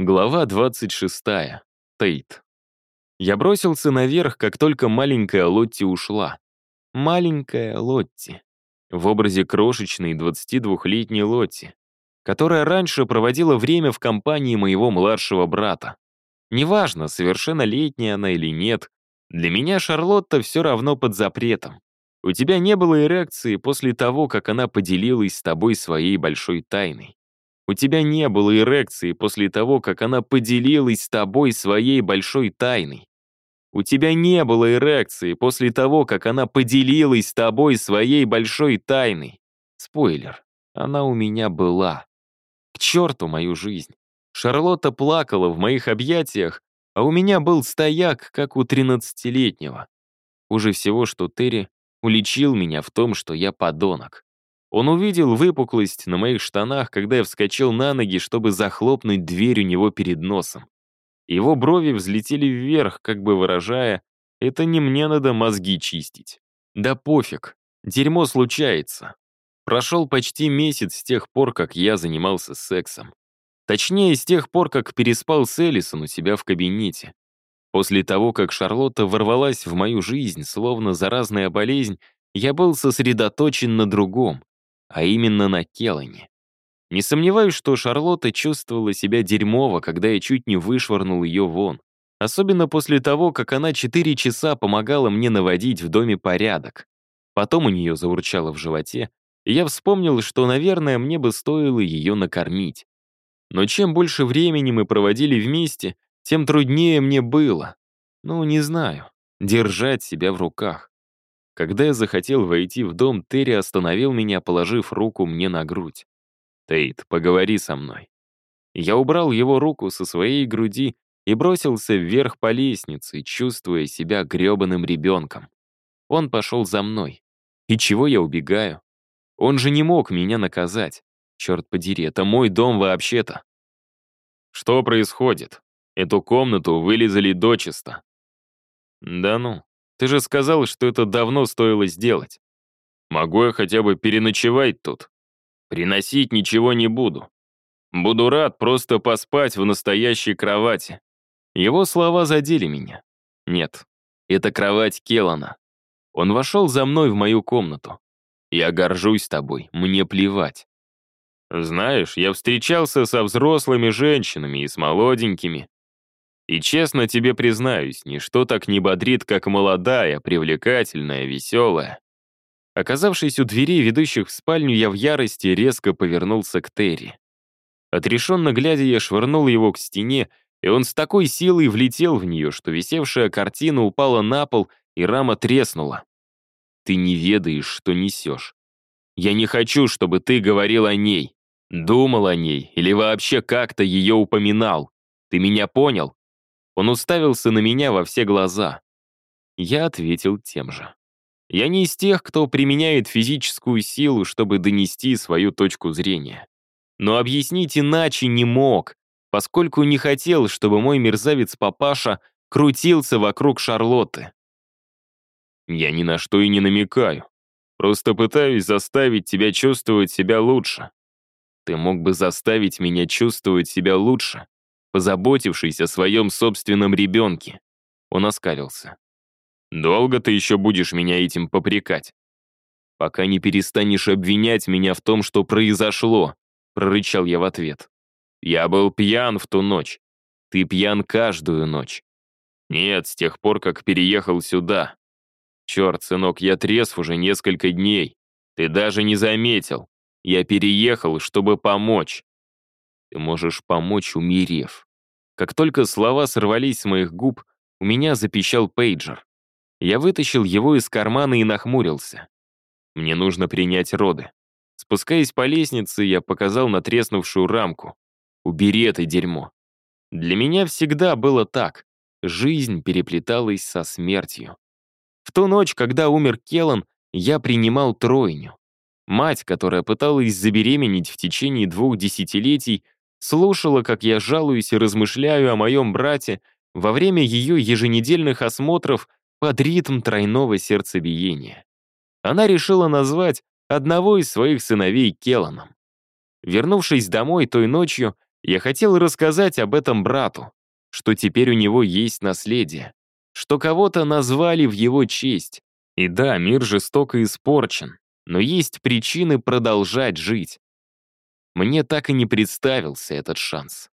Глава 26. Тейт. Я бросился наверх, как только маленькая Лотти ушла. Маленькая Лотти. В образе крошечной 22-летней Лотти, которая раньше проводила время в компании моего младшего брата. Неважно, совершеннолетняя она или нет, для меня Шарлотта все равно под запретом. У тебя не было эрекции после того, как она поделилась с тобой своей большой тайной. У тебя не было эрекции после того, как она поделилась с тобой своей большой тайной. У тебя не было эрекции после того, как она поделилась с тобой своей большой тайной. Спойлер, она у меня была. К черту мою жизнь. Шарлотта плакала в моих объятиях, а у меня был стояк, как у тринадцатилетнего. Хуже всего, что Терри уличил меня в том, что я подонок. Он увидел выпуклость на моих штанах, когда я вскочил на ноги, чтобы захлопнуть дверь у него перед носом. Его брови взлетели вверх, как бы выражая, «Это не мне надо мозги чистить». Да пофиг, дерьмо случается. Прошел почти месяц с тех пор, как я занимался сексом. Точнее, с тех пор, как переспал с Элисон у себя в кабинете. После того, как Шарлотта ворвалась в мою жизнь, словно заразная болезнь, я был сосредоточен на другом а именно на Келане. Не сомневаюсь, что Шарлотта чувствовала себя дерьмово, когда я чуть не вышвырнул ее вон. Особенно после того, как она четыре часа помогала мне наводить в доме порядок. Потом у нее заурчало в животе, и я вспомнил, что, наверное, мне бы стоило ее накормить. Но чем больше времени мы проводили вместе, тем труднее мне было. Ну, не знаю, держать себя в руках. Когда я захотел войти в дом, Терри остановил меня, положив руку мне на грудь. «Тейт, поговори со мной». Я убрал его руку со своей груди и бросился вверх по лестнице, чувствуя себя грёбаным ребенком. Он пошел за мной. И чего я убегаю? Он же не мог меня наказать. Черт подери, это мой дом вообще-то. Что происходит? Эту комнату вылезали дочисто. Да ну. Ты же сказал, что это давно стоило сделать. Могу я хотя бы переночевать тут? Приносить ничего не буду. Буду рад просто поспать в настоящей кровати. Его слова задели меня. Нет, это кровать Келана. Он вошел за мной в мою комнату. Я горжусь тобой, мне плевать. Знаешь, я встречался со взрослыми женщинами и с молоденькими. И честно тебе признаюсь, ничто так не бодрит, как молодая, привлекательная, веселая. Оказавшись у дверей, ведущих в спальню, я в ярости резко повернулся к Терри. Отрешенно глядя, я швырнул его к стене, и он с такой силой влетел в нее, что висевшая картина упала на пол, и рама треснула. Ты не ведаешь, что несешь. Я не хочу, чтобы ты говорил о ней, думал о ней или вообще как-то ее упоминал. Ты меня понял? Он уставился на меня во все глаза. Я ответил тем же. Я не из тех, кто применяет физическую силу, чтобы донести свою точку зрения. Но объяснить иначе не мог, поскольку не хотел, чтобы мой мерзавец-папаша крутился вокруг Шарлотты. Я ни на что и не намекаю. Просто пытаюсь заставить тебя чувствовать себя лучше. Ты мог бы заставить меня чувствовать себя лучше, позаботившись о своем собственном ребенке. Он оскалился. «Долго ты еще будешь меня этим попрекать?» «Пока не перестанешь обвинять меня в том, что произошло», прорычал я в ответ. «Я был пьян в ту ночь. Ты пьян каждую ночь». «Нет, с тех пор, как переехал сюда. Черт, сынок, я трезв уже несколько дней. Ты даже не заметил. Я переехал, чтобы помочь. Ты можешь помочь, умерев. Как только слова сорвались с моих губ, у меня запищал пейджер. Я вытащил его из кармана и нахмурился. Мне нужно принять роды. Спускаясь по лестнице, я показал натреснувшую рамку. «Убери это дерьмо». Для меня всегда было так. Жизнь переплеталась со смертью. В ту ночь, когда умер Келлан, я принимал тройню. Мать, которая пыталась забеременеть в течение двух десятилетий, слушала, как я жалуюсь и размышляю о моем брате во время ее еженедельных осмотров под ритм тройного сердцебиения. Она решила назвать одного из своих сыновей Келаном. Вернувшись домой той ночью, Я хотел рассказать об этом брату, что теперь у него есть наследие, что кого-то назвали в его честь. И да, мир жестоко испорчен, но есть причины продолжать жить. Мне так и не представился этот шанс.